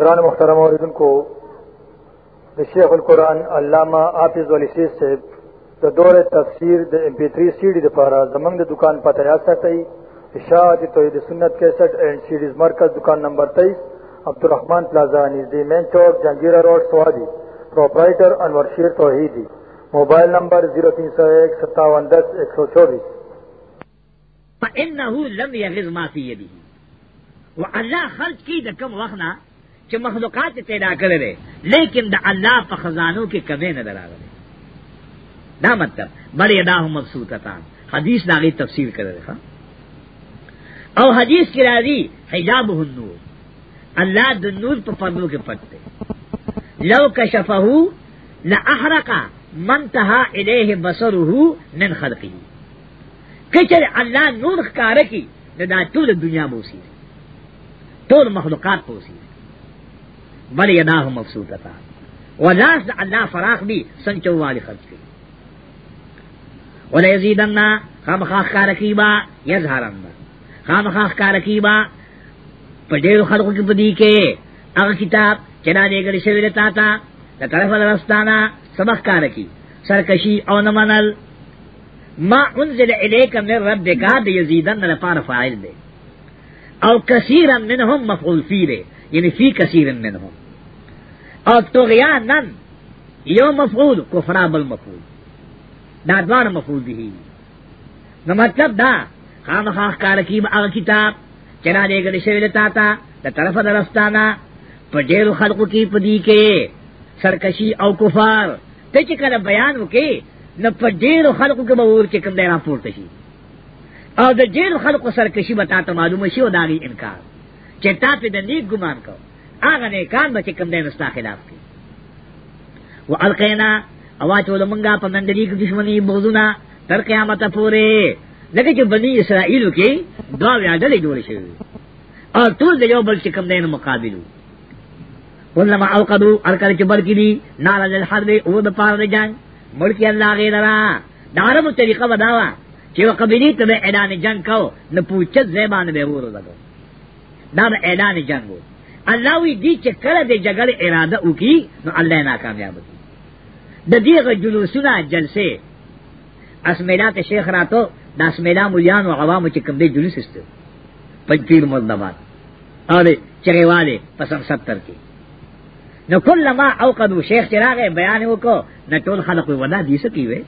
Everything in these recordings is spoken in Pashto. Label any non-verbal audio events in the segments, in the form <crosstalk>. قرآن محترم عوردن کو شیخ القرآن علامہ آفز ولی شیخ سے د دور تفسیر د ایم پی 3 سیډي د پاره زمنګ د دکان پته یا ساتي اشاعت توحید سنت 61 اینڈ سیډیز مرکز دکان نمبر 23 عبدالرحمن پلازا نږدې مین چوک جنگیرا روډ سوادي پرپرایټر انور شیر توحیدی موبایل نمبر 03015710124 فانه لم يغز ما في يده والله خرج کی د کوم وخت نه چې مخلوقات پیدا کړل لیکن د الله په خزانو کې کمی نه دراغله دا مطلب بل یداه مبسوطتان حدیث دا غي تفسیر کړل او حدیث کې راځي حجاب النور الله د نور په پردو کې پټ دی لو کشفه لاحرق من تها الیه بصره من خلقه کچر الله نور ښکار کی دا ټول دنیا بوسی ټول مخلوقات بوسی بل یداه مبسوطتا ولاس د الله فراخ دی سنچو والی خرج کی ولا یزیدنا خامخا کارکیبا یظهرن خامخا کارکیبا په دې خلکو کې بدی کې هغه کتاب چې نه لګل شوی لتا تا د طرف راستانه سبق کارکی سرکشی او نمنل ما انزل الیک من ربک د یزیدن لپاره فاعل دی او کثیرا منهم مفعول فی دی یعنی فی کثیر منهم او تغیانا یو مفعول کفرا بل مفعول دا دوار مفعول دی نو مطلب دا خام خاخ کارکی با اغا کتاب چنا دے گل شویل تاتا دا طرف درستانا پا جیر خلقو کی پدی کے سرکشی او کفار تے چکر بیان وکے نو پا جیر خلقو کی بور چکم دے راپورتشی او د جیر خلقو سرکشی بتا تا معلوم شی او داغی انکار چې تا په د نیک ګمان کو هغه نه کان به چې کم دین استا خلاف کی و القینا اوا چول منګه په نن دې دښمنی بوزونا تر قیامت پورې لکه چې بنی اسرائیل کې دا ویاډلې جوړ شي او ټول د یو بل چې کم دین مقابلو ولما اوقدو ارکل چې بل کې دي نار الحرب او د پاره جنگ ملکی الله غیر را دارم طریقه وداوا چې وقبلی ته اعلان جنگ کو نه پوښتنه زبانه به ورولګو دا دا اعلان جنگ ہو اللہ وی دی چې کله د جګړې اراده وکي نو الله ناکامیاب دي د دې جلوسونه جلسه اسمیلات شیخ راتو د اسمیلا مليان او عوام چې کوم دې جلوس است پنځیر مذنبات اره چریواله پسم 70 کې نو کله ما اوقدو شیخ چراغه بیان وکړو نو ټول خلک ودا دي سکی وې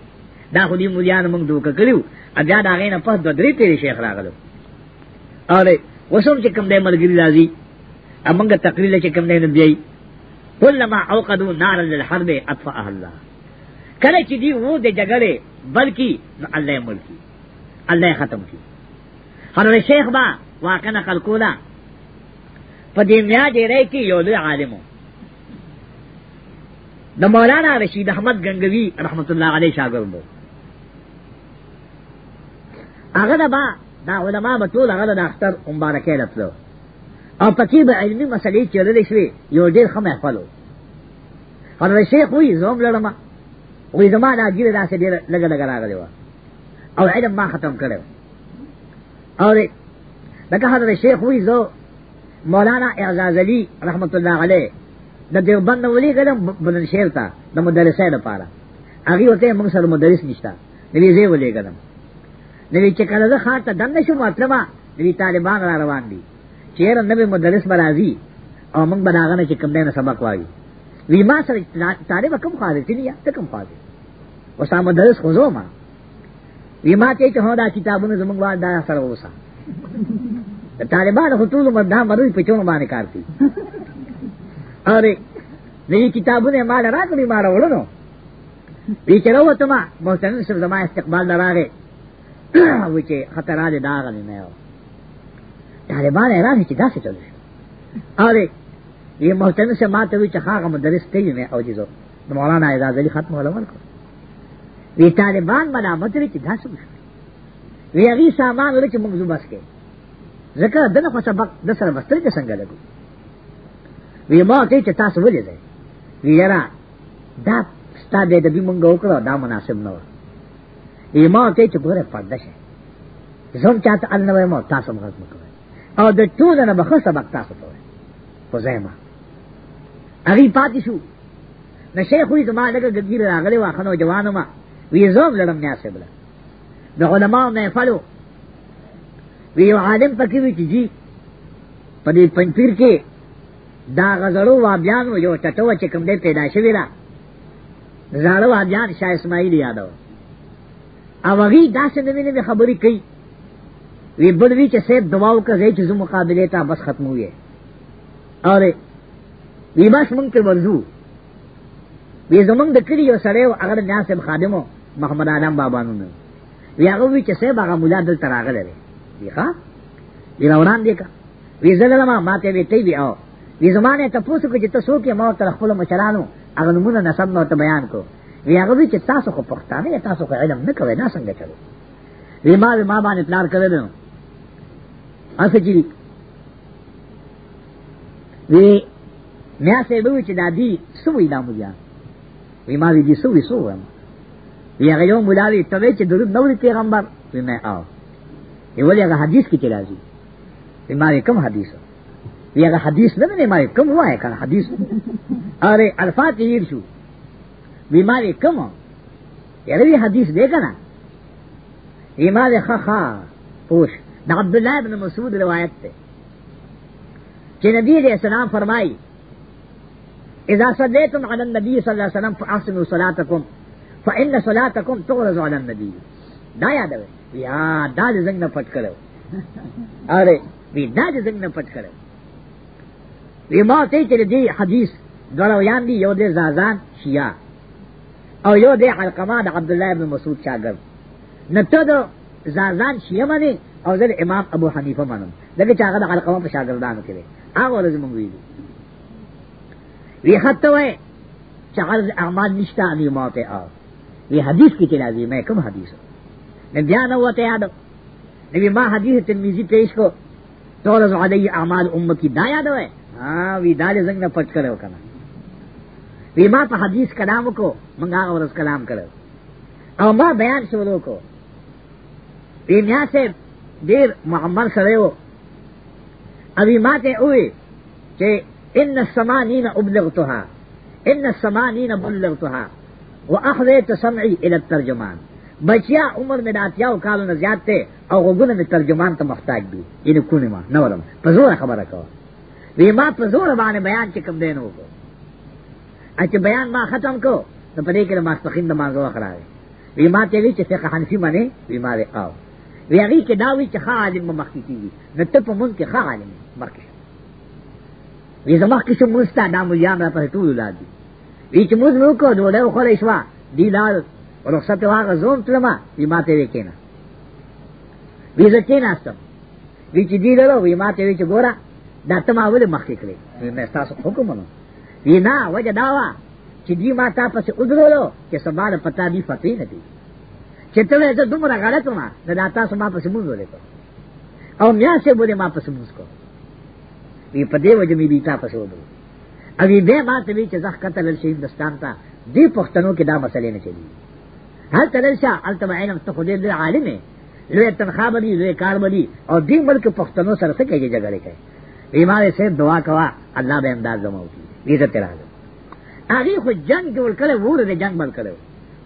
دا خو دې مليان موږ دوک کړیو ا بیا دا غینه پس د درې تیر شیخ راغلو اره وسوم چې کم دی مرګري راځي امنګ تقریر چې کم دی نه دی کلمہ اوقدو نار للحرب اطفاها الله کله چې دی وو د جګړې بلکې الله ملکی الله ختم کی هر شیخ با واکنه خلقولا په دې میا جوړې کې یو لوی عالم د مولانا رشید احمد گنگوی رحمت الله علیه شاګرد وو هغه دا دا علما به ټول هغه د اختر مبارکۍ لپاره او پکې به علمي مسلې چللې شوې یو ډېر ښه محفل و حضرت شیخ وی زوم لړما وی زما دا ګیره داسې ډېر لګ لګ راغلی و او علم ما ختم کړو او دغه حضرت شیخ وی زو مولانا اعزاز علی رحمت الله علیه د دیوبند ولی ګلم بلند شیر تا د مدرسې لپاره هغه وته موږ سره مدرس نشتا نو یې زه ولې ګلم نوی چې کله زه خاط ته دنه شو مطلبه نوی طالبان را روان دي چیر نوی مدرس برازي او موږ بلاغه نه چې کوم دینه سبق وایي وی ما سره طالب کوم خاطر دی یا ته کوم خاطر وسا مدرس خو زو ما وی ما ته ته دا کتابونه زموږ وال دا سره وسا طالبان خو ټول مدا مروي په چون باندې کار کوي اره دې کتابونه ما راغلي ما راوړو وی چې راوته ما مو څنګه سره زما استقبال دراغه و چې خطرات دا غلې نه و طالبان اعلان چې دا څه چل شو اره یې محترم سے ماته وی چې هغه مدرس ته یې او جزو د مولانا اعزاز علي ختم علماء کو وی طالبان ملامت لري چې دا څه شو وی هغه سامان لري چې موږ زو بس کې ځکه دنه خو سبق د سره مستری ته څنګه لګو وی ما ته چې تاسو ولې ده وی یاره دا ستاسو د دې مونږ وکړو دا مناسب نه و ایمان ته چې ګوره پرده شه زم چاته ان نو ما تاسو مغز مکوي او د ټول نه بخښه سبق تاسو ته خو زما هغه پاتې شو نه شیخ وي زما لکه ګګیر راغلی واخنو جوانو ما وی زوب لړم نه اسبل د علماء نه فالو وی عالم پکې وی چې جی په دې پنځیر کې دا غزړو وا بیان یو چټو چې کوم دې پیدا شوی را زړو وا بیان شاه اسماعیل یادو او هغه داسې نوې نوې خبرې کوي وی بلوی چې سید دعا وکړي چې زو مقابله ته بس ختم وي اره وی بس مونږ ته ورزو وی زمونږ د کلی یو سړی او هغه ناسب خادمو محمد آدم بابا نوم وی هغه وی چې سید هغه مولا دل تراغله وی ښا وی روان دی کا وی زګل ما ماته وی تی وی او وی زمانه ته پوسو کې چې تاسو کې ما تر خپل مشرانو هغه نمونه نسب نو ته بیان کو وی هغه چې تاسو خو پښتانه تاسو خو علم نه کوي دا څنګه چلو وی ما وی ما باندې پلان کړل نو اسه چې وی میا سه دوی چې دادی سوې دا مولیا وی ما وی دې سوې سوې وی هغه یو مولا وی ته چې درود نو پیغمبر وی نه آو ای ولې هغه حدیث کې راځي وی ما کوم حدیث وی هغه حدیث نه نه ما کوم وای کنه حدیث اره الفاظ یې شو بیماری کم یعنی حدیث دیکھا نا ایمان خخا پوش دا عبداللہ ابن مسعود روایت تے کہ نبی علیہ السلام فرمائی اذا صلیتم علی النبی صلی اللہ علیہ وسلم فاحسنوا صلاتکم فان صلاتکم تغرز علی النبی دا یاد ہے یا دا زنگ نہ پٹ کرو ارے وی دا زنگ نہ پٹ کرو وی ما تے کہ دی حدیث دوڑو یان دی یو دے زازان شیعہ او یو دی علقمه د عبد الله ابن مسعود شاګرد نه ته د زازان شیعه باندې او د امام ابو حنیفه باندې دغه چې هغه د علقمه په شاګردانو کې دی هغه ورځ مونږ ویلو وی حتی وای چې عرض اعمال نشته ان یو موته او وی حدیث کې لازمي مې کوم حدیث نه بیا نه وته یاد نبی ما حدیث ترمذی پیش کو تو رضا علی اعمال امه کی دا یاد وای ها وی دال زنګ نه پټ کړو کنه وی ما په حدیث کلام کو منګا اورس کلام کړو او ما بیان شروع کو وی میا سے ډیر محمد سره و ابي ما ته وی چې ان السمانین ابلغتها ان السمانین بلغتها واخذت سمعي الى الترجمان بچیا عمر میں داتیاو کالو نه زیات ته او غوګونه می ترجمان ته محتاج دي یی کو نه ما نه ولم په زور خبره کو وی ما په زور باندې بیان چې کوم دینو کو اچھا بیان ما ختم کو نو پدې کې ما سپخین د مانګو خړاوي وی ما ته وی چې فقہ حنفی باندې وی ما دې او وی هغه کې دا وی چې ښه عالم مخکې کیږي نو ته په مونږ کې ښه عالم مخکې وی زما کې چې مونږ ته دا مو یام را په ټول ولادي وی چې مونږ نو کو نو دا خو له شوا دی لال ورخصت واغه زوم تلما وی ما ته وی کېنا وی زه کېناستم وی چې دی لرو وی ما ته وی چې ګورا دا ته ما ولې مخکې کړې نو تاسو حکم منو وینا وجه داوا چې دی ما تا پسې ودرولو چې سبا د پتا دی فتوی نه دی چې ته وې دومره غلط ما نه دا تاسو ما پسې مونږ ولې او میا سے بوله ما پسې مونږ کو وی په دې وجه مې دی تا پسې ودرو او دې ما ته وی چې زخ قتل شي دستان ته دې پښتنو کې دا مسلې نه چلی هل تلل شه التم عینم ته خو دې عالمه لوی تنخواه بدی لوی کار بدی اور دی ملک پښتنو سره څه کوي جګړه کوي بیمار سے دعا کوا الله به امداد زموږ ویزه تراله هغه خو جنگ جوړ کړي وره د جنگ مل کړي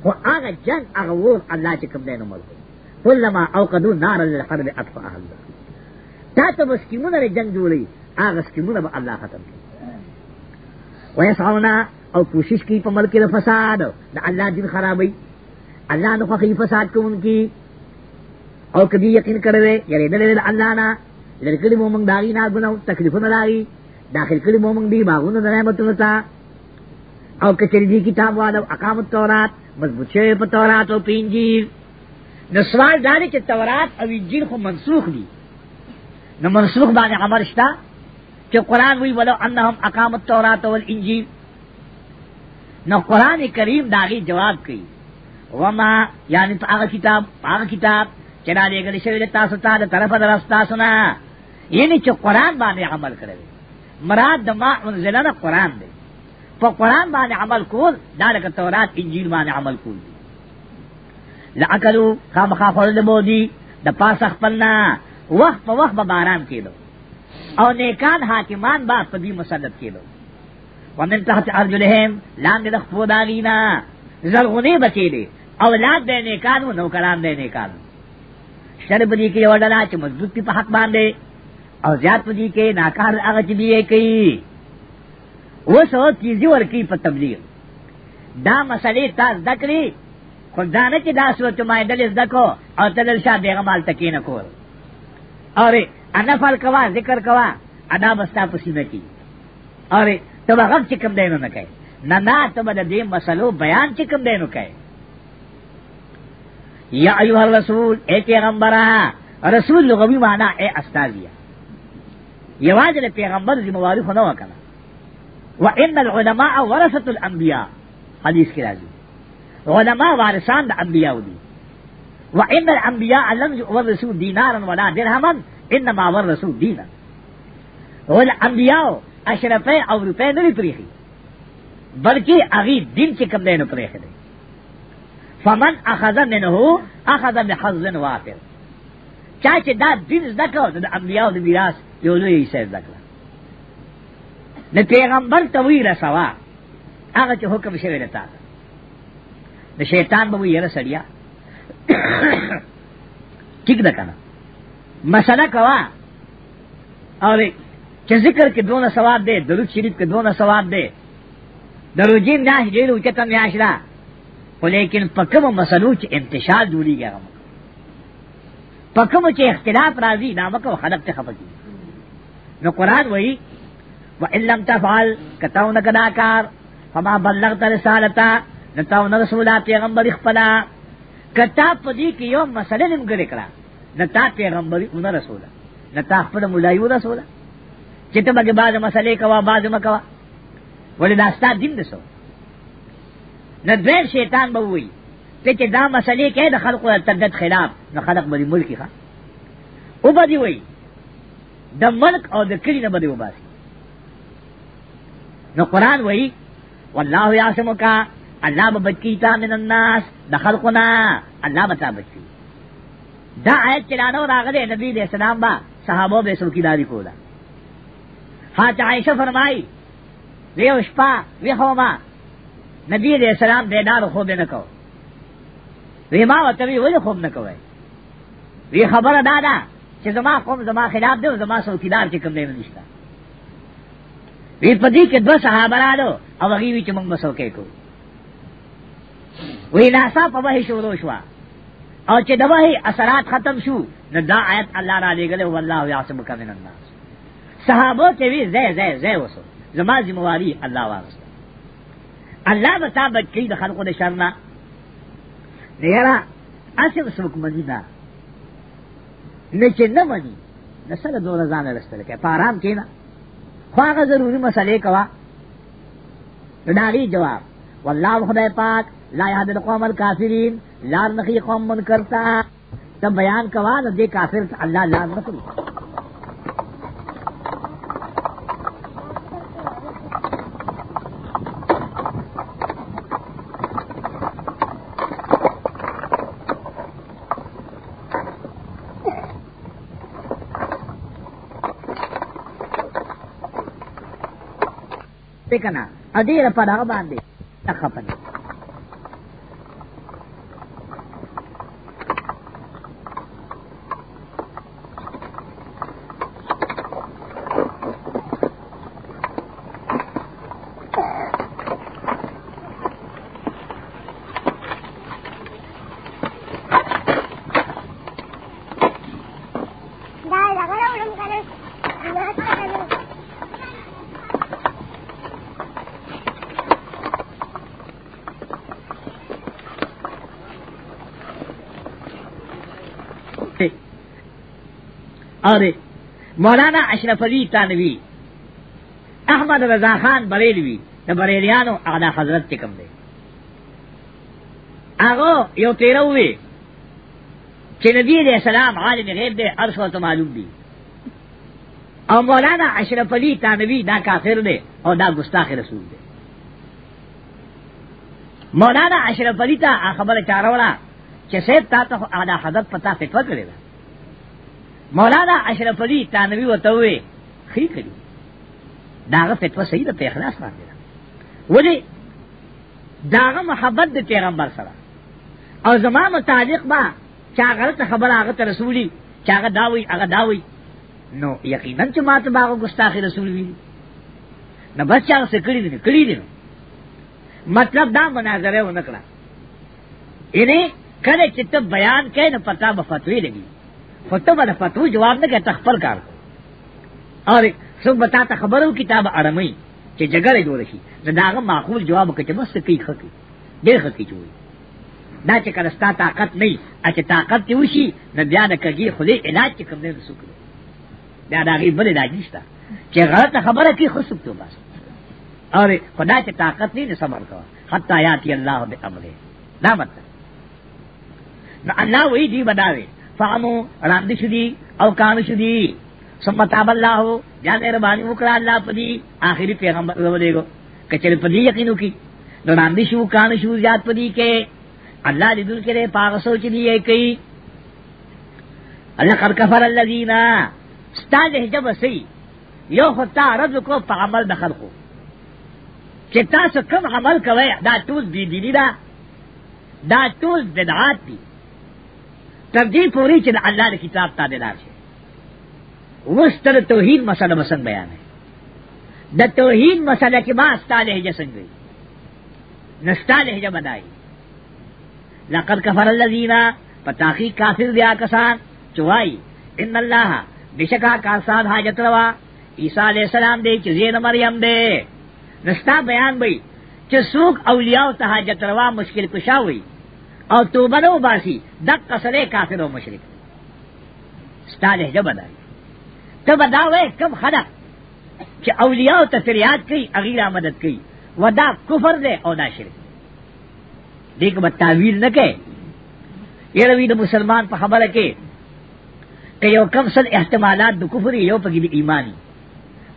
خو هغه جنگ هغه ور الله چې کوم دی نو مل کلمہ اوقدو نار للحرب اطفاها الله تا ته مسکیمونه ر جنگ جوړي هغه مسکیمونه به الله ختم کړي ويسعونا او کوشش کوي په ملک د فساد د الله دین خرابوي الله نو خو فساد کوونکی او کدی یقین کړي یری دل الله نه لکه موږ داغینا غنو تکلیفونه راغی داخل کړي مو موږ دی باغونو د نعمتونو ته او کچری دی کتاب والا اقامت تورات مضبوط شوی په تورات او انجیل نو سوال دا دی چې تورات او انجیل خو منسوخ دي نو منسوخ باندې عمل شته چې قران وی ولو انهم اقامت تورات او انجیل نو قران کریم داغي جواب کوي وما یعنی هغه کتاب هغه کتاب چې دا لګل شوی د تاسو ته طرفه درستا سنا یعنی چې قران باندې عمل کړی مراد د ما انزلنا قران دی په قران باندې عمل کول دا د تورات انجیل باندې عمل کول دی لعقلو خامخا خورل بودی د پاس خپلنا وخت په وخت به باران کېدو او نیکان حاکمان با په دې مسلط کېدو ومن تحت ارجلهم لاندې د خپو داغینا زرغونې بچې دي اولاد دې نیکانو نوکران دې نیکانو شرب دې کې وړلا چې مضبوط په حق باندې او زیاد پدی کې ناکار هغه چې دی کوي وسو تیزی ورکی په تبلیغ دا مسلې تاسو ذکرې خدانه چې دا سوچ ما دل زکو او تل شاه بیغمال تکینه کول اره انا فال کوا ذکر کوا ادا بستا پسینه کی اره ته هغه چې کوم دینو نه کوي نه نه ته د دې مسلو بیان چې کوم دینو کوي یا ایوه الرسول اے پیغمبرہ رسول لغوی معنی اے استاذیہ یواز له پیغمبر دی موارث نه وکړه و ان العلماء ورثه الانبیاء حدیث کې راځي علماء وارثان د انبیاء دي و ان الانبیاء لم يورثوا دینارا ولا درهما انما ورثوا دینا ول انبیاء اشرفه او روپے نه پریخي بلکې هغه دین چې کوم نه پریخي دي فمن اخذ منه اخذ بحظ وافر چا چې دا دین زده کړو د انبیاء د میراث یو لوی ایسه ذکر نه پیغمبر توی رسوا هغه چې حکم شوی رتا د شیطان به یې رسړیا ٹھیک <coughs> ده کنه مسله کوا او چې ذکر کې دونه ثواب دی درود شریف کې دونه ثواب دی دروجین ناش ډیر اوچته میاش ده خو لیکن په کومو مسلو چې انتشار جوړیږي هغه په کومو چې اختلاف راځي دا مکو خلق ته خفه کیږي نو قرآن وہی و علم تفعل کتاو نہ کدا کار فما بلغت رسالتا نتاو نہ رسولا پیغمبر خپلا کتا پدی کی یو مسئلے نم گلے کرا نتا پیغمبر اون رسولا نتا خپل مولایو رسولا چته بګ بعد مسئلے کوا بعد مکوا ولی داستا دین دسو نہ دیر شیطان بوئی لیکن دا مسئلے کے دخل کو تدت خلاف نہ خلق بری ملکی خواہ او بدی وئی د ملک او د کلی نه بده وباسي نو قران وایي والله یعصمک الله به بچی تا من الناس د خلقنا الله به تا بچی دا آیت چلانو راغلی نبی علیہ السلام با صحابو بے سوکی داری کولا فاتح عائشہ فرمائی ویو شپا وی خوما نبی علیہ السلام دیدار خوب نکو وی ما وطوی ولی خوب نکوئے وی خبر دادا چې زما قوم زما خلاف دی زما څوکیدار چې کوم دی نشته وی پدې کې دوه صحابه راو او هغه وی چې موږ مسوکې کو وی ناسا په وحی شروع شو او چې دوه اثرات ختم شو نو دا آیت الله را لېګلې والله یعصمک من الناس صحابه ته وی زې زې زې وسو زما ذمہواری الله واسطه الله به تا بچی د خلقو د شر نه نه را اسې وسوک مدینه نه چې نه مني نه سره دوه ځان رسته لکه په آرام کېنا خو هغه ضروري مسلې کوا رداغي جواب والله خدای پاک لا یاد القوم الکافرین لار نخی قوم من کرتا تب بیان کوا نو دے کافر اللہ لار نخی کنه ادیر په هغه باندې تخپن اور مولانا اشرف علی تانوی احمد رضا خان بریلوی د بریلیانو اعلی حضرت کم دی هغه یو تیروي چې نبی علیہ السلام عالم غیب دی عرش او معلوم دی او مولانا اشرف علی تانوی دا کافر دی او دا گستاخ رسول دی مولانا اشرف علی ته خبره چارولا چې سید تا ته اعلی حضرت پتا فتوا کړی مولانا اشرف علی تانوی وتوی خی کړي داغه فتوا صحیح ده په اخلاص باندې ولی داغه محبت د پیغمبر سره او زما متعلق با چا غلط خبر هغه ته رسولي چا هغه داوي هغه داوي نو یقینا چې ماته باغه ګستاخی رسول وی نه بس چا څه کړی دي کړی دي مطلب دا مناظره ونکړه یعنی کله چې ته بیان کین پتا به فتوی لګي فتو بدا فتو جواب نہ کہ تخفل کار اور سب بتا تا خبرو کتاب ارمی چې جګړه جوړ شي نو داغه معقول جواب کچ بس کی خکی ډېر خکی جوړي دا چې کله ستا طاقت نه ای چې طاقت دی وشي نو بیا د کږي خلی علاج چې کوم نه وسو دا داغه بل علاج نشته چې غلطه خبره کی خصب ته بس اور خدا چې طاقت نه نه صبر کا حتا یاتی الله به امره دا مطلب نو الله وی دی بداوي فعمو راند شدی او کام شدی ثم تاب اللہ جا مہربانی وکړه الله پدی آخری پیغمبر ولې گو کچره پدی یقینو کی نو راند شو کان شو یاد پدی کې الله دې دل کې پاغ سوچ دی یې کوي الله قد کفر الذین استاله جب سی یو خطا رد کو په عمل دخل کو چې تاسو کوم عمل کوي دا ټول دی دی دا دا ټول بدعات دي تب دی پوری چل اللہ نے کتاب تابے دار سے اس طرح توحید مسئلہ مسنگ بیان ہے دا توحید مسئلہ کے بعد استا لہجہ سنگ گئی نستا لہجہ بنائی لقد کفر الزینا پتاخی کافر دیا کسان چوائی ان اللہ بشکا کا ساتھ حاجت روا عیسیٰ علیہ السلام دے چزین مریم دے نستا بیان بھئی چسوک اولیاء تحاجت روا مشکل کشا ہوئی او توبه نو باسی دق سره کافر او مشرک ستا لهجه بدای ته بداوې کم خلق چې اولیاء او تفریات کوي اغیرا مدد کوي ودا کفر دی او دا شرک دی کوم تعویل نه کوي یلوی د مسلمان په خبره کې که یو کم سل احتمالات د کفر یو پکې د ایمانی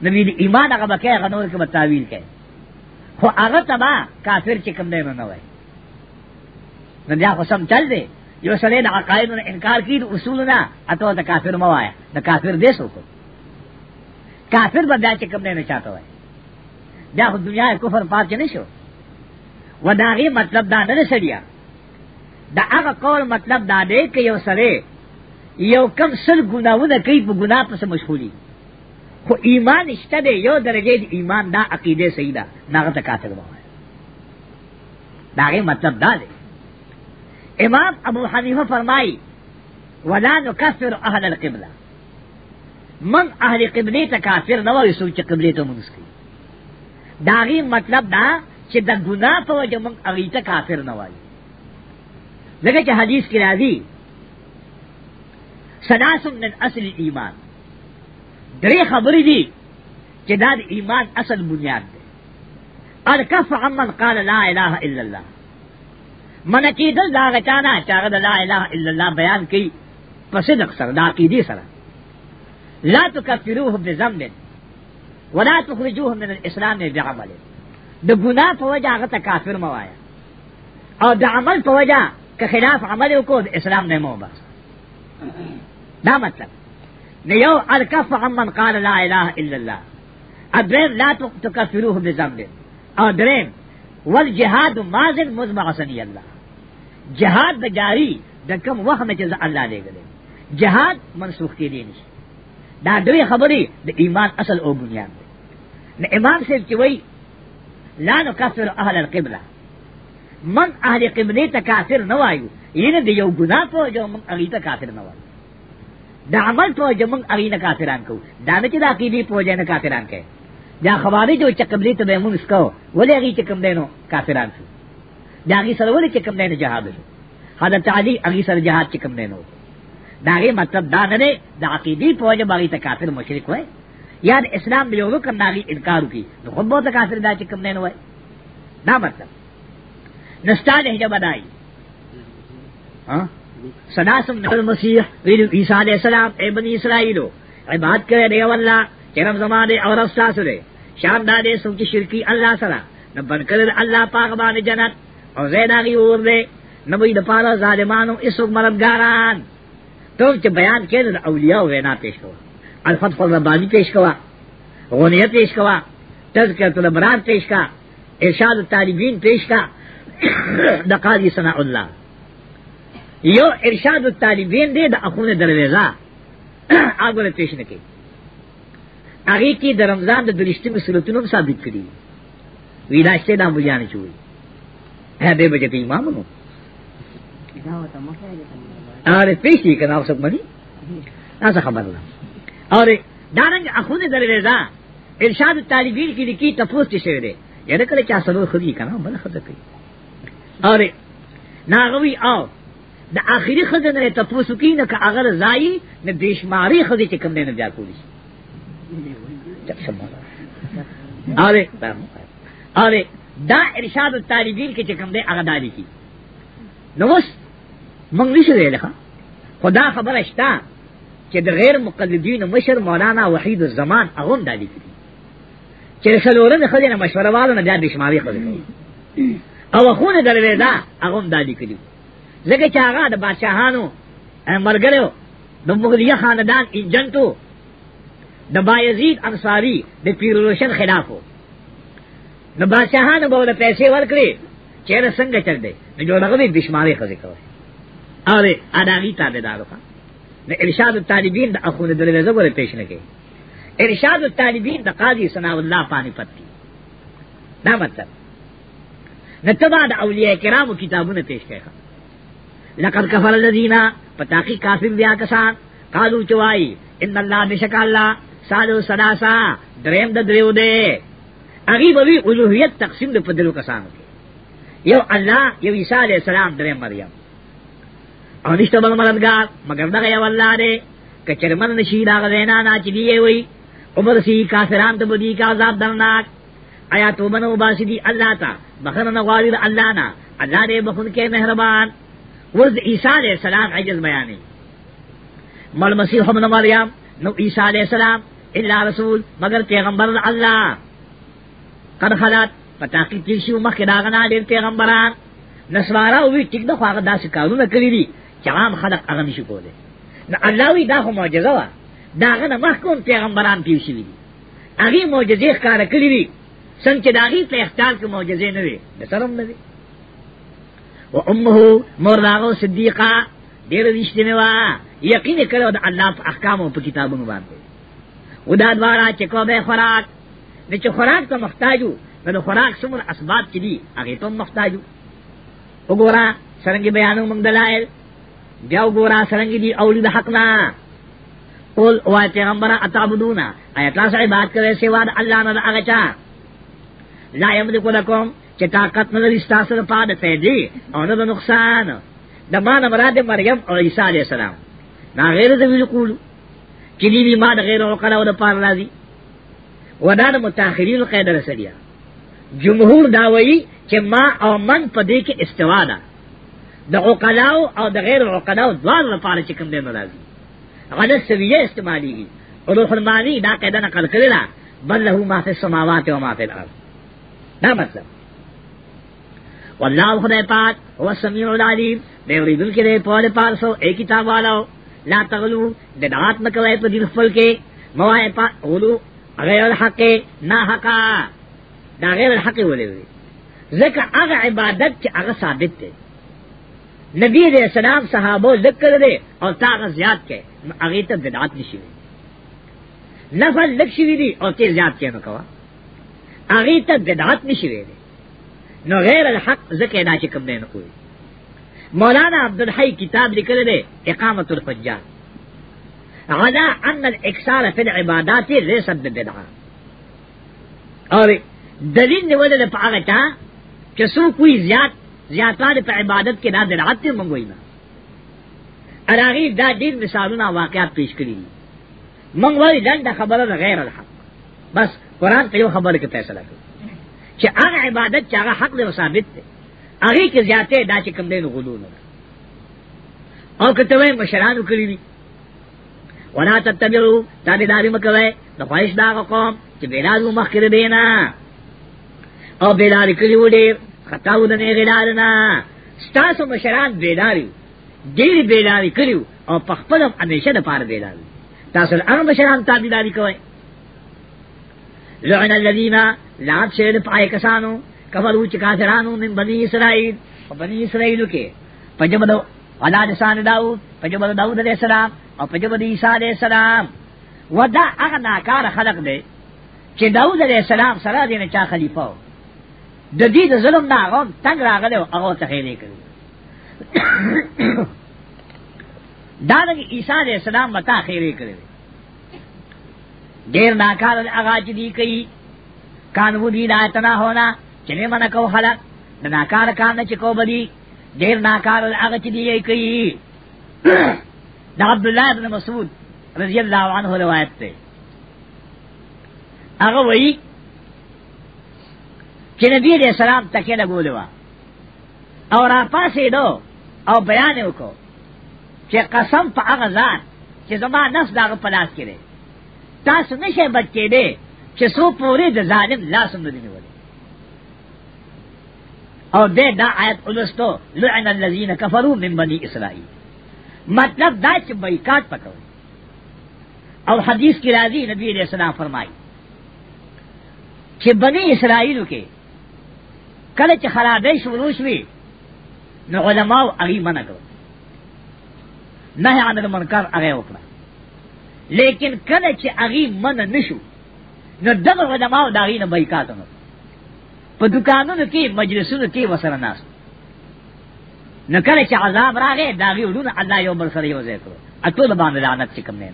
نبی د ایمان هغه بکه هغه نور کې تعویل کوي خو هغه تبا کافر چې کم دی نه وای نو بیا خو سم چل دی یو سړی د عقایدو نه انکار کړي د اصولو نه اته د کافر مو وایه د کافر دی څوک کافر به بیا چې کوم نه چاته وایي بیا خو دنیا کفر پات نه شو و داغي مطلب دا نه سړیا دا هغه قول مطلب دا دی چې یو سړی یو کم سر ګناونه کوي په ګناه پس مشغولي خو ایمان شته دی یو درجه د ایمان دا عقیده صحیح ده دا غته کافر وایي داغي مطلب دا دی امام ابو حنیفہ فرمائی ولا نکفر اهل القبلہ من اهل قبلی تا کافر نو وی سوچ قبلی ته مونږ کی داغي مطلب دا چې د ګناه په وجه مونږ اغي ته کافر نه وایو لکه چې حدیث کې راځي سناسم من اصل ایمان درې خبرې دي چې دا د ایمان اصل بنیاد ده الکف عمن قال لا اله الا الله من کی دل دا غچانا چاغد لا الہ الا اللہ بیان کی پسدق سر دا عقیدی سر لا تکفروه بذنب ولا تخرجوه من الاسلام بعمل د گناہ په وجه هغه کافر موایا او د عمل په وجه که خلاف عمل وکړ اسلام نه مو بس دا مطلب نه یو الکف عمن قال لا اله الا الله ادریم لا تکفروه بذنب او دریم والجهاد مازن مزمع سنی الله جہاد دا جاری دا کم وقت میں چل اللہ لے گلے جہاد منسوخ کی دینی دا دوی خبری دا ایمان اصل او بنیاد دے نا امام صاحب کی وئی لا نکفر اہل القبلہ من اہل قبلے تا کافر نوائیو یعنی دا یو گناہ پو جو من اغیتا کافر نوائیو دا عمل پو جو من اغینا کافران کو دا نچی دا قیدی پو جائنا کافران کے دا خواری جو چکبلی تا بے منس کو ولی اغیتا کم دینو کافران سو داغی سر وہ چکم دین جہاد ہو حضرت علی اگی سر جہاد چکم دین ہو داغی مطلب داغ نے داقی بھی فوج باغی تقاصر مشرق ہوئے یاد اسلام بھی کم داغی انکار کی تو خود بہت کافر دا چکم دین ہوئے نہ مطلب نستا نہیں جب بنائی سدا ہاں؟ سم نقل مسیح عیسا علیہ السلام اے بنی اسرائیل ہو اے بات کرے دے اللہ چرم زمانے اور افسا سرے شاندار سم کی شرکی اللہ سلام نہ بن کر اللہ پاک بان جنت او زید آگی اور دے نبوی دپارا ظالمانو اس وقت مددگاران تو چھ بیان کے دا اولیاء وینا پیش کوا الفتح الربانی پیش کوا غنیہ پیش کوا تذکرت الابرار پیش کا ارشاد الطالبین پیش کا <coughs> دا قاضی ثناء اللہ یو ارشاد الطالبین دے دا اخون درویزا <coughs> آگو نے پیش نکی آگے کی دا رمضان دا درشتی میں صورتوں ثابت کری ویداشتے دا مجانے چوئی دې به دې امام نو اره پیشي کنه اوس مګني تاسو خبر نه اره دارنګ اخونه درې دا ارشاد طالبین کې لیکي تفوس شي دی یره کله چا سره خدي کنه بل خدای کوي اره ناغوي او د اخیری خزه نه تفوس کی نه که اگر زایی نه بشماری خزه چې کم نه نه بیا کولی اره اره دا ارشاد الطالبین کې چې کوم دی هغه دالي کی نو اوس موږ نشو ویل خدا خبره شته چې د غیر مقلدین مشر مولانا وحید الزمان هغه هم دالي کی چې څلورم خلینو مشوره والو نه د بشماري خلینو او خونه درې دا هغه هم دالي کړي لکه چې هغه د بادشاہانو مرګلو د مغلیه خاندان ایجنټو د بایزید انصاری د پیروشن خلافو نو بادشاہانو به پیسې ورکړي چیرې څنګه چل دی نو جوړغه به بشماري خزې کوي اره اداغي تابعدارو کا نو ارشاد الطالبین د اخوند دلیل زبر پیش نه کوي ارشاد الطالبین د قاضي ثنا الله پانی پتی دا مطلب نو تبا د اولیاء کرامو کتابونه پیش کوي لقد کفر الذین پتاقی کافر بیا کسان قالو چوای ان الله بشک الله سالو سداسا دریم د دریو دے اگی بوی الوهیت تقسیم دے پدلو کسانو کی یو اللہ یو عیسیٰ علیہ السلام درے مریم او نشتا بل مددگار مگر دغه یو اللہ دے کچرمن نشید آغا دینا نا چی دیئے وی عمر سی کافران تبو دی کا عذاب درناک آیا تو منو باسی دی اللہ تا بخر نغواری دا اللہ نا اللہ دے بخن کے مہربان ورد عیسیٰ علیہ السلام عجز بیانی مل مسیح ابن مریم نو عیسیٰ علیہ السلام اللہ رسول مگر پیغمبر اللہ قد خلات پتا کی تیسی و مخی داغنا دیر پیغمبران نسوارا ہوئی ٹک دا خواہ دا سکارو نا کری دی چوام خلق اغمی شکو دے نا اللہ وی دا خو معجزہ وا داغنا محکون پیغمبران پیوشی وی دی اغی معجزے خکار کری دی سن چې داغي په اختیار کې معجزې نه وي د سرم نه وي او امه مور داغو صدیقه ډېر رښتینه وا یقین کړو د الله په احکام او په کتابونو باندې ودا دوارا چې کو به خوراک نه چې خوراک ته محتاجو نو د خوراک څومره اسباب چې دي هغه ته محتاجو وګوره څنګه بیانو موږ دلایل بیا وګوره څنګه دي اولید حق نه قول وای پیغمبر اتعبدونا آیا تاسو عبادت کوئ سوا د الله نه هغه چا لا یملک لكم چې طاقت نه لري تاسو لپاره فائدې او نه نقصان د مان مراد مریم او عیسی علی السلام نا غیر د ویل کول چې دی ما د غیر او کړه او د پاره راځي ودا د متأخرین قید رسدیا جمهور داوی چې ما او من په دې کې استوا ده د عقلاو او د غیر عقلاو دوار لپاره چې کوم دی ناراضي غلط سویه استعمالیږي روح المانی دا قاعده نقل کړی دا بل له ما فی السماوات و ما فی الارض دا مطلب والله خدای پاک هو سمیع العلیم دې ورېدل کې دې په اړه پارسو ای کتاب والو لا تغلو د دعات مکوې په دې خپل کې موای په غلو غیر الحق نه حقا دا غیر الحق ولې وي ځکه هغه عبادت چې هغه ثابت دی نبی دې اسلام صحابه ذکر دې او تا زیات کې هغه ته بدعت نشي نفل لک شي دي او ته زیات کې نو کوا هغه ته بدعت نشي وي نو غیر الحق ځکه دا چې کوم نه کوي مولانا عبدالحی کتاب لیکل دی اقامت الحجاج علا ان الاکثار فی العبادات ليس بدعه اور دلیل نیول د پاره چا چې سو کوئی زیات زیاتواله په عبادت کې نه درات ته مونږ وینا اراغي دا ډیر مثالونه واقعات پیش کړی دي مونږ وایي دا خبره غیر الحق بس قران په یو خبره کې فیصله کوي چې هغه عبادت چې هغه حق دی ثابت دی هغه کې زیاته دا چې کم دی غلو نه او کته وای مشرانو کړی دي ولا تتبعوا تابعداري مکوي د خواهش دا قوم چې بیلاد مخکره دینا او بیلاری کلی وډیر خطاو د نه غلار نه ستاسو مشران بیلاری ډیر بیلاری کلیو او په خپل همیشه د پاره بیلاری تاسو هغه مشران تابعداري کوئ لعن الذين لعب شهد پای کسانو کفرو چې کافرانو من بنی اسرائیل بنی اسرائیل کې پجبدو علا لسان داود پجب داود علیہ السلام اور پجب عیسیٰ علیہ السلام ودا اغا ناکار خلق دے چې داود علیہ السلام سره دین چا خلیفہ و د دې د ظلم نه هغه تنگ راغله هغه ته خېلې کړو دا د عیسی علیہ السلام متا خېلې کړو ډیر ناکار هغه چې دی کوي کانو دی دایتنا ہونا چې منه کو خلق د ناکار کان چې کو بدی دیر ناکار هغه چې دی کوي دا عبد الله بن مسعود رضی الله عنه روایت ده هغه وایي چې نبی دې سلام تکې نه ګولوا او را پاسې دو او بیان وکړو چې قسم په هغه ځان چې زما نفس داغه پلاس کړي تاسو نشه بچې دې چې سو پوره د ظالم لاس نه دی نیولې اور دے دا آیت الستو لعن الذین کفروا من بنی اسرائیل مطلب دا چ بایکاٹ پکو اور حدیث کی راضی نبی علیہ السلام فرمائی چې بنی اسرائیل کې کله چې خرابې شروع شوې نو علماء هغه منع کړو نه عن المنکر هغه وکړه لیکن کله چې هغه منع نشو نو دغه علماء دا غي نه بایکاټ وکړ په دکانونو کې مجلسونو کې وسره ناس نو کله چې عذاب راغې داغي ودونه الله یو بل سره یو ځای کړو اته باندې لعنت چې کوم نه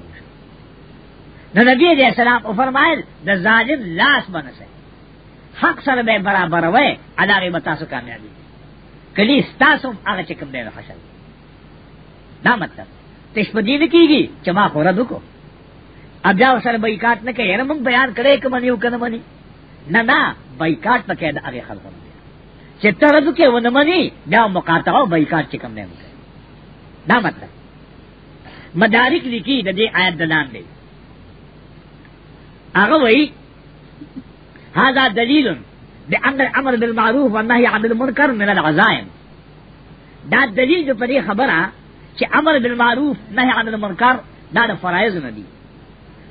نو نبی دې سلام او فرمایل د ظالم لاس باندې حق سره به برابر وای علاوه به تاسو کامیابی کلی تاسو هغه چې کوم دی حاصل دا مطلب تشپدی نه کیږي چې ما خورا دکو اب جاو سره بیکات نه کوي نه مونږ بیان کړې کوم یو کنه باندې نه نه بایکاټ پکې د هغه خلکو چې ترځو کې ونه مني دا مقاطعه او بایکاټ چې کوم نه وکړي دا مطلب مدارک لیکي د دې آیت دلان دی هغه وایي هاذا دلیل بأن الأمر بالمعروف والنهي عن المنكر من العزائم دا دلیل جو پدې خبره چې امر بالمعروف نهي عن المنکر دا د فرایض نه دي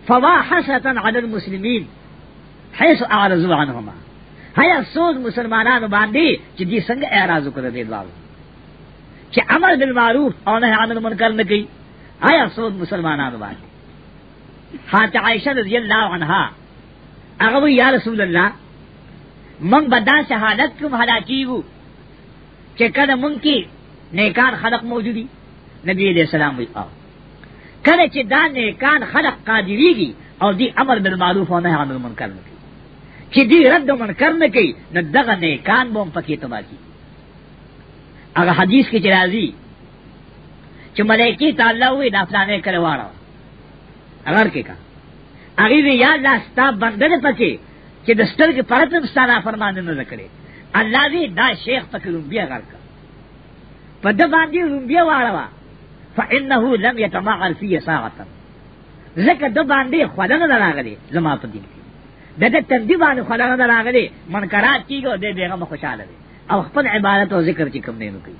فواحشة على المسلمين حیث اعرض عنهما هي افسوس مسلمانانو باندې چې دې څنګه اعتراض وکړ دې دوالو چې امر بالمعروف او نهي عن المنکر نه کوي هي افسوس مسلمانانو باندې حضرت عائشہ رضی اللہ عنہا هغه یا رسول الله من بدا شهادت کوم هلاکیو چې کله مونږ کې نیکان خلق موجودي نبی علیہ السلام وی او کله چې دا نیکان خلق قادریږي او دی امر بالمعروف او نهي عن المنکر نه چې دی رد منکر نه کوي نو دغه نیکان بوم پکې تبا کی هغه حدیث کې راځي چې ملایکی تعالی وې د افلانې کړواړو اگر کې کا هغه وی یا لاستا بندنه پکې چې د سترګې پرته ستاره فرمان نه وکړي الله دې دا شیخ پکې بیا غر کا په د باندې بیا واړوا فإنه لم يتمعن في ساعة ذکر د باندې خدانه راغلي زما په دین کې د دې ترتیبانه خلانو دراغلي منکرات کیږي د دې هغه خوشاله دي او خپل عبادت او ذکر چې کوم نه کوي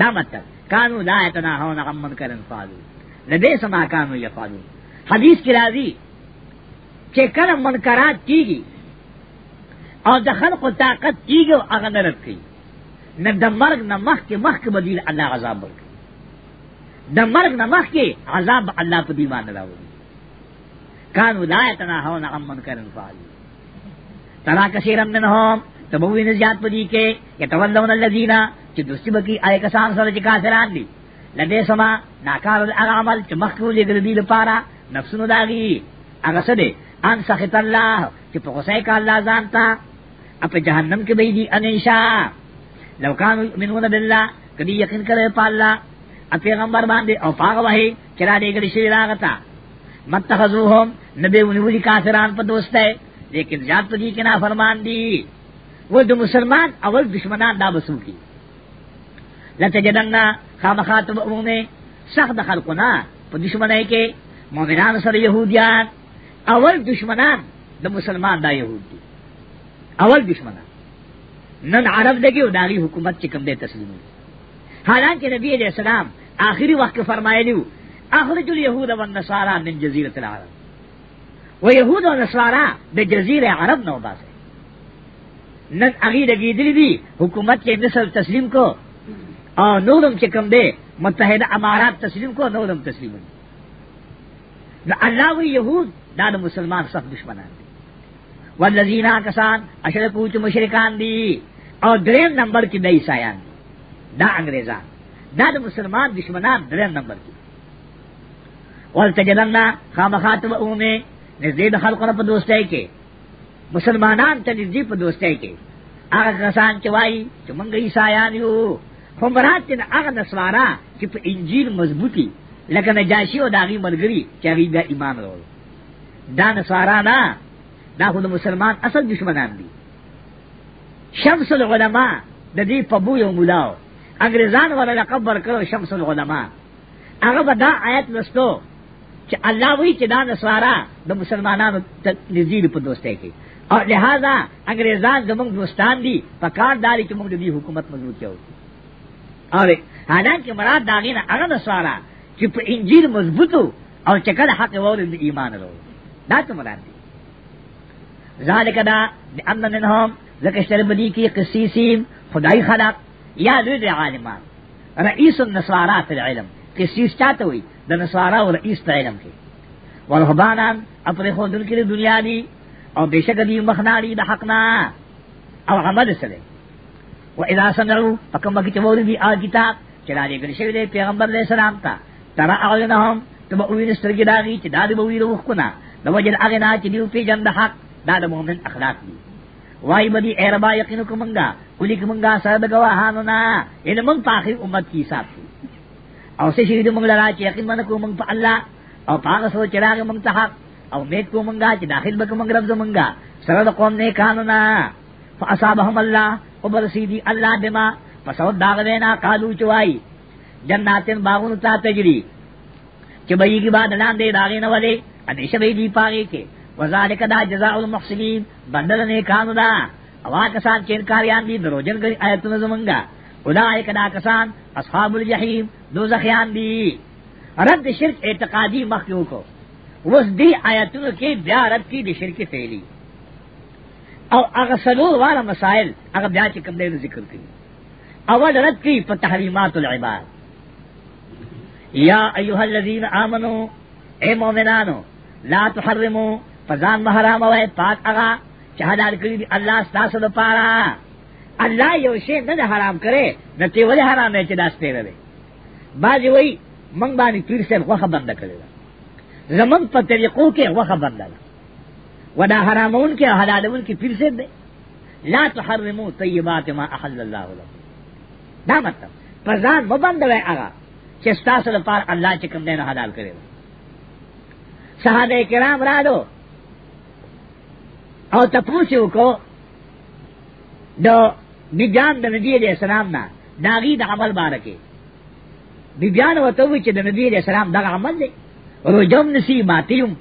دا مطلب کانو لا یتناهون عن منکر فعلوا لدې سما کانو یفعلوا حدیث کې راځي چې کله منکرات کیږي او د خلقو طاقت کیږي او هغه نه رکی نه د مرګ نه مخکې مخکې بدیل الله عذاب ورکړي د مرګ نه مخکې عذاب الله په دیوان راوړي کانو لا یتناہون عن منکر فعل ترا کثیر منهم تبوین زیاد پدی کے یتولون الذین چې دوستی بکی آئے کسان سره چې کافران دي لدے سما ناکار هغه عمل چې مخکې لګل دي لپاره نفسونو داغي هغه څه دي ان سخط الله چې په غصه کې الله ځان تا اپ جهنم کې به دي انشاء لو کان یؤمنون بالله کدی یقین کرے په الله پیغمبر باندې او پاغه وه چې را دې ګل شي راغتا متخذوهم نبی ولی کافران پر دوست ہے لیکن جات پری کے نا فرمان دی وہ دو مسلمان اول دشمنان دا بسو کی لت جدنا خام خاتب میں سخت خلقنا پر دشمن ہے کہ مومنان سر یہودیان اول دشمنان دا مسلمان دا یہود دی اول دشمنان نن عرب دے گی داغی حکومت چکم دے تسلیم حالانکہ نبی علیہ السلام آخری وقت فرمائے لیو اخرج الیہود والنصارى من جزیرت العرب و يهود او نصارا د جزیره عرب نو باسه نن اغي دګي دلی دي حکومت کې نسل تسلیم کو او نورم چې کم دی متحده امارات تسلیم کو نورم تسلیم دی الله وی يهود دا د مسلمان سخت دشمنان دي والذین کسان اشرکو چې مشرکان دي او دریم نمبر کې د عیسایان دا انګریزان دا د مسلمان دشمنان دریم نمبر کې ولتجدنا خامخاتب اومه نزدې د خلکو په دوستۍ کې مسلمانان ته نزدې په دوستۍ کې هغه کسان چې وایي چې موږ عیسایان یو خو مراد چې هغه نسوارا چې په انجیل مضبوطي لکه نجاشي او داغي ملګری چې هغه د ایمان ورو دا نسوارا نه دا خو د مسلمان اصل دشمنان دي شمس العلماء د دې په بو یو مولاو انګريزان ولا لقب ورکړو شمس العلماء هغه دا آیت لستو چې الله وی چې دا نسوارا د مسلمانانو لذیل په دوستۍ کې او لہذا انګريزان زموږ دوستان دي په کار داري چې موږ د حکومت مضبوط یو او حالانکه مراد داغې نه هغه نسوارا چې په انجیل مضبوطو او چې کله حق ووري د ایمان ورو دا څه مراد دي ذالک دا ان منهم زکه شربدی کی قصیسین خدای خلق یا لوی عالمان رئیس النصارى فی العلم قسیس چاہتا ہوئی دا نسوارا اور اس پر علم کے ورہبانان اپنے خودن کے لیے دنیا دی اور بے شک دی مخناری دا حقنا اور عمد سلے و اذا سنرو پکم بکی چوری دی آل کتاب چلا دے گرشو دے پیغمبر علیہ السلام تا ترا اعلنہم تبا اوین سرگی داغی چی داد بویر وخکنا لوجل اغنا چی دیو پی جند حق داد مومن اخلاق دی وائی بدی اے ربا یقینو کمنگا کلی کمنگا سرد گواہانونا یعنی من پاخر امت کی حساب تھی او سے شہید منگ لڑا چی یقین من کو منگ پا اللہ او پاگ سو چراغ منگ تحق او نیک کو منگا چی داخل بک منگ رب منگا سرد قوم نیکانونا فاصابهم اللہ او برسیدی اللہ بما پسو داغ دینا قالو چوائی جناتن باغون تا تجری چی بئی کی بات نام دے داغین والے انیشہ بئی دی پاگے کے وذالک دا جزاء المحسنین بندل نیکانونا اواکسان چینکاریان دی دروجن کری آیتون زمنگا اولائک دا کسان اصحاب الجحیم دوزخیان دی رد شرک اعتقادی مخیو کو وس دی آیتونو کې بیا رد کی د شرک فعلی او هغه سلور والا مسائل هغه بیا چې کوم دی ذکر کړي اول رد کی په تحریمات العباد یا ایها الذین آمنو اے مومنانو لا تحرموا فزان محرام وای پاک هغه چې حلال کړی دی الله ستاسو لپاره اللہ یو شی نہ حرام کرے نہ تی ولی حرام ہے چدا سپیرے دے باجی وئی من بانی پیر سے وہ خبر نہ کرے زمن پر طریقوں کے وہ خبر نہ ودا حرامون کے حلالون کی پیر سے دے لا تحرمو طیبات ما احل اللہ لکم دا مطلب پر ځان مبند وای هغه چې تاسو لپاره الله چې کوم دین حلال کړی صحابه کرام راډو او تاسو وکړو د نجات د نبی علیہ السلام نه داغي د عمل بارکه بیبیان وته وی چې د نبی علیہ السلام دغه عمل دی روجم نسی ماتیم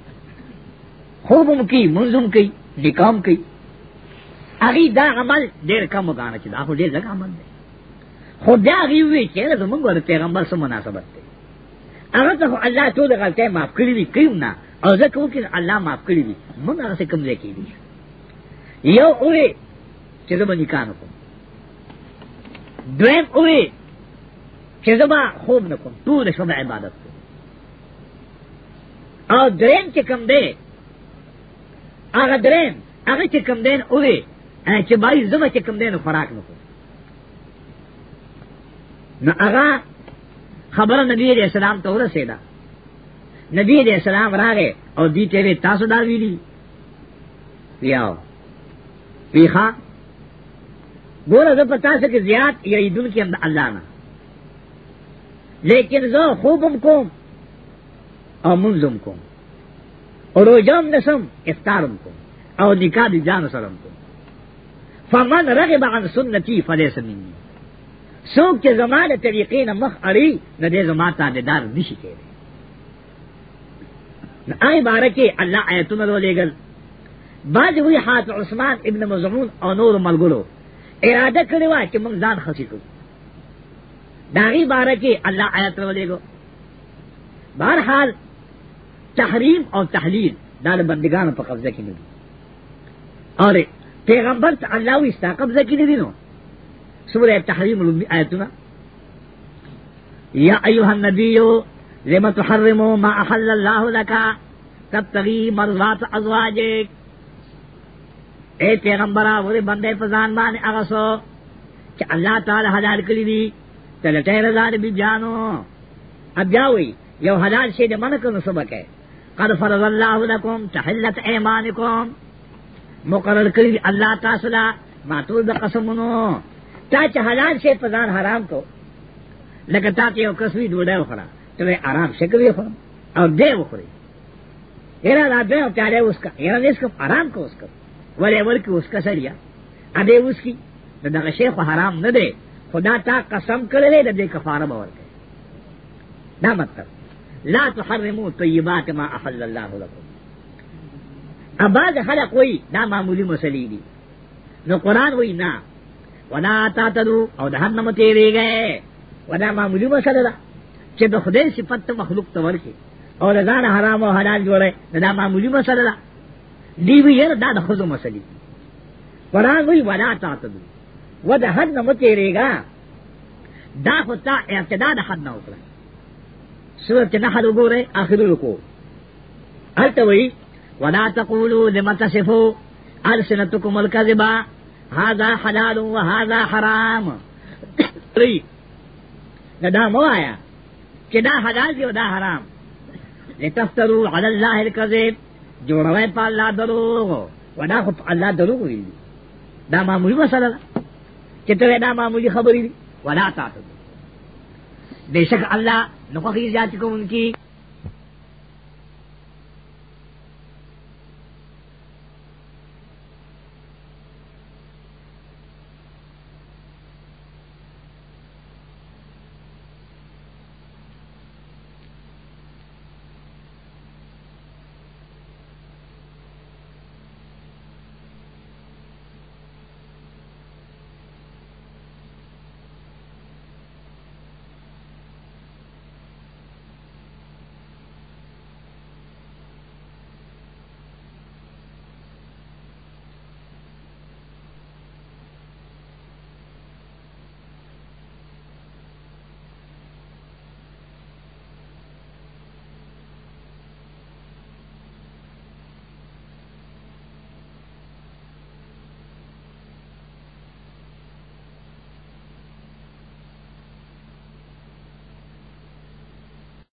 خوبم کی منظم کی نکام کی اغي دا عمل ډیر کم غانه چې دا خو ډیر لږ عمل دی خو دا غي وی چې زمونږ ور پیغمبر سره مناسبت دی هغه ته الله ټول غلطۍ معاف کړې دي کوم نه او زه کوم چې الله معاف کړې دي موږ هغه څه کم ځای کې دي یو اوري چې زه باندې کار کوم دویم اوی چې زما خوب نکوم ټول شپه عبادت کوم او دریم چې کوم دی هغه دریم هغه چې کوم دی اوی چې بای زما چې کوم دی نو فراق نکوم نو هغه خبره نبی علیہ السلام ته ورسېده نبی علیہ السلام راغې او دې ته تاسو دا ویلي یاو پیخه گورا زب پتا سکے زیاد یریدون کی امد اللہ نا لیکن زو خوبم کو او منزم کو اور روجام نسم افطارم کو او نکاح دی جان سرم کو فمن رغب عن سنتی فلیس منی سوک چه زمان طریقین مخ اری ندے زمان تابدار نشی کے رہے آئی بارکی اللہ آیتون رو لے گل بعض ہوئی حات عثمان ابن مزمون او نور ملگلو اراده کړی و چې موږ ځان خسي کو داغي بارے کې الله آیات راولې کو بہرحال تحریم او تحلیل دا د بندگانو په قبضه کې نه دي اور پیغمبر الله وستا قبضه کې نه دي نو سورہ تحریم لومبی آیتونه یا ایها النبی لم تحرموا ما احل الله لك تبتغي مرضات ازواجك اے پیغمبرہ ورے بندے پزان بانے اغسو کہ اللہ تعالی حلال کری دی تلٹے رضا بی جانو اب جاوئی یو حلال شید منکن سبک ہے قد فرض اللہ لکم تحلت ایمانکم مقرر کری دی اللہ تاسلا ماتور دا قسمونو تا چا حلال شید پزان حرام کو لگتا کہ یو قسمی دوڑے اخرا تو میں آرام شکری اخرا اور دے اخری یرا را دے پیارے اس کا یرا اس کو آرام کو اس کو ولی ورکی اس کا سریا ادے اس کی نہ دغه شیخ حرام نه دے خدا تا قسم کړلې د دې کفاره باور کوي دا مطلب لا تحرموا طیبات ما احل الله لكم اباز خلق وی دا معمولی مسلې دي نو قران وی نه ولا تعتدوا او جهنم ته ریږي ودا معمولی مسله ده چې د خدای صفت مخلوق ته ورکی او دا حرام او حلال جوړه دا معمولی مسله ده دیوی یر دا د خزو مسلی قرآن وی ولا تعتدو و دا حد نمو تیرے دا خطا اعتدا دا حد نو کرا سورت نحل گو رہے آخر رکو التوی ولا تقولو لما تصفو السنتکم الكذبا هذا حلال و هذا حرام ری دا مو آیا کہ دا حلال دی و دا حرام لتفترو علی اللہ الكذب جوړوي په الله دروغ ودا خو الله دروغ ویلي دا معمولی مسله ده چې ته دا معمولی خبرې دي ولا تاسو بشک الله نو خو هي ذات کوونکی